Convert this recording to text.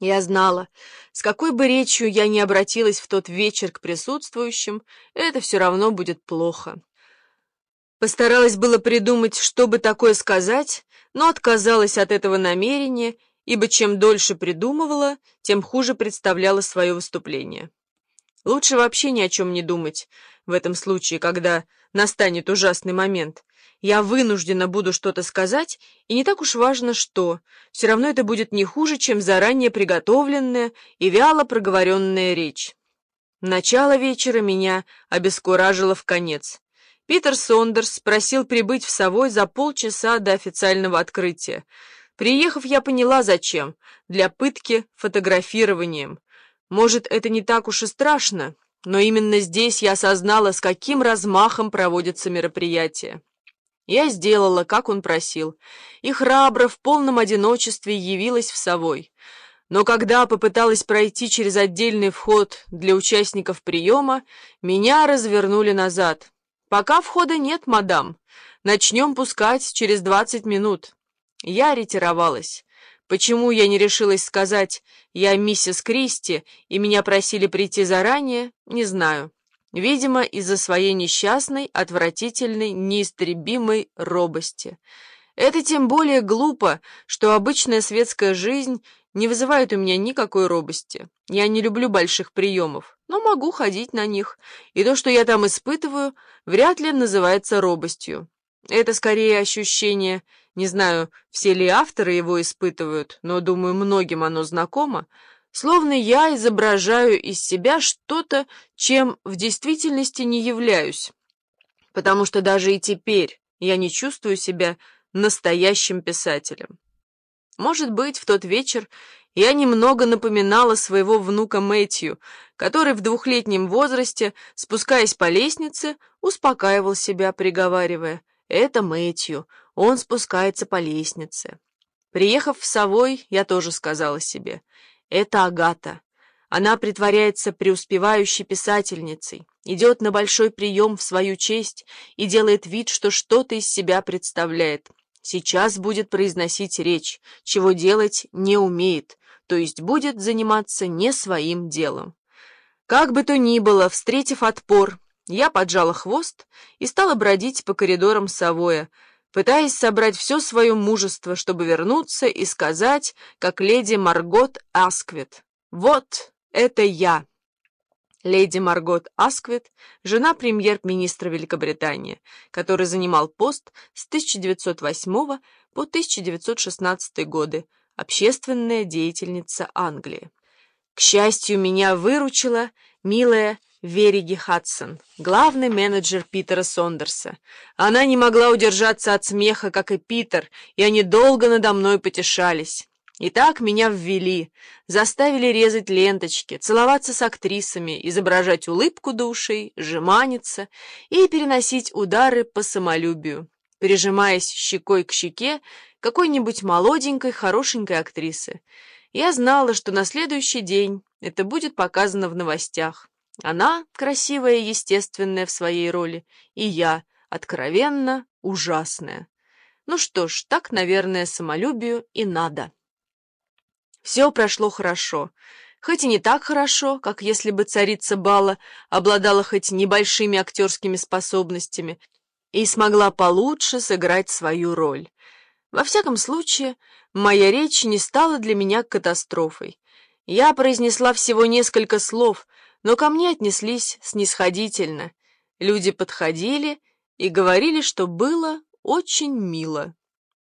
Я знала, с какой бы речью я ни обратилась в тот вечер к присутствующим, это все равно будет плохо. Постаралась было придумать, что бы такое сказать, но отказалась от этого намерения, ибо чем дольше придумывала, тем хуже представляла свое выступление. Лучше вообще ни о чем не думать в этом случае, когда настанет ужасный момент. Я вынуждена буду что-то сказать, и не так уж важно что. Все равно это будет не хуже, чем заранее приготовленная и вяло проговоренная речь. Начало вечера меня обескуражило в конец. Питер Сондерс просил прибыть в Совой за полчаса до официального открытия. Приехав, я поняла, зачем. Для пытки фотографированием. Может, это не так уж и страшно, но именно здесь я осознала, с каким размахом проводится мероприятие. Я сделала, как он просил, и храбро в полном одиночестве явилась в Совой. Но когда попыталась пройти через отдельный вход для участников приема, меня развернули назад. «Пока входа нет, мадам. Начнем пускать через двадцать минут». Я ретировалась. Почему я не решилась сказать «я миссис Кристи» и меня просили прийти заранее, не знаю. Видимо, из-за своей несчастной, отвратительной, неистребимой робости. Это тем более глупо, что обычная светская жизнь не вызывает у меня никакой робости. Я не люблю больших приемов, но могу ходить на них, и то, что я там испытываю, вряд ли называется робостью. Это скорее ощущение не знаю, все ли авторы его испытывают, но, думаю, многим оно знакомо. Словно я изображаю из себя что-то, чем в действительности не являюсь. Потому что даже и теперь я не чувствую себя настоящим писателем. Может быть, в тот вечер я немного напоминала своего внука Мэтью, который в двухлетнем возрасте, спускаясь по лестнице, успокаивал себя, приговаривая «Это Мэтью, он спускается по лестнице. Приехав в Совой, я тоже сказала себе, это Агата. Она притворяется преуспевающей писательницей, идет на большой прием в свою честь и делает вид, что что-то из себя представляет. Сейчас будет произносить речь, чего делать не умеет, то есть будет заниматься не своим делом. Как бы то ни было, встретив отпор, я поджала хвост и стала бродить по коридорам Савоя, пытаясь собрать все свое мужество, чтобы вернуться и сказать, как леди Маргот Асквит. «Вот это я!» Леди Маргот Асквит, жена премьер-министра Великобритании, который занимал пост с 1908 по 1916 годы, общественная деятельница Англии. К счастью, меня выручила милая Вериги Хадсон, главный менеджер Питера Сондерса. Она не могла удержаться от смеха, как и Питер, и они долго надо мной потешались. И так меня ввели, заставили резать ленточки, целоваться с актрисами, изображать улыбку душей, жеманиться и переносить удары по самолюбию, прижимаясь щекой к щеке какой-нибудь молоденькой, хорошенькой актрисы. Я знала, что на следующий день это будет показано в новостях. Она красивая и естественная в своей роли, и я откровенно ужасная. Ну что ж, так, наверное, самолюбию и надо. Все прошло хорошо, хоть и не так хорошо, как если бы царица бала обладала хоть небольшими актерскими способностями и смогла получше сыграть свою роль. Во всяком случае, моя речь не стала для меня катастрофой. Я произнесла всего несколько слов — но ко мне отнеслись снисходительно. Люди подходили и говорили, что было очень мило.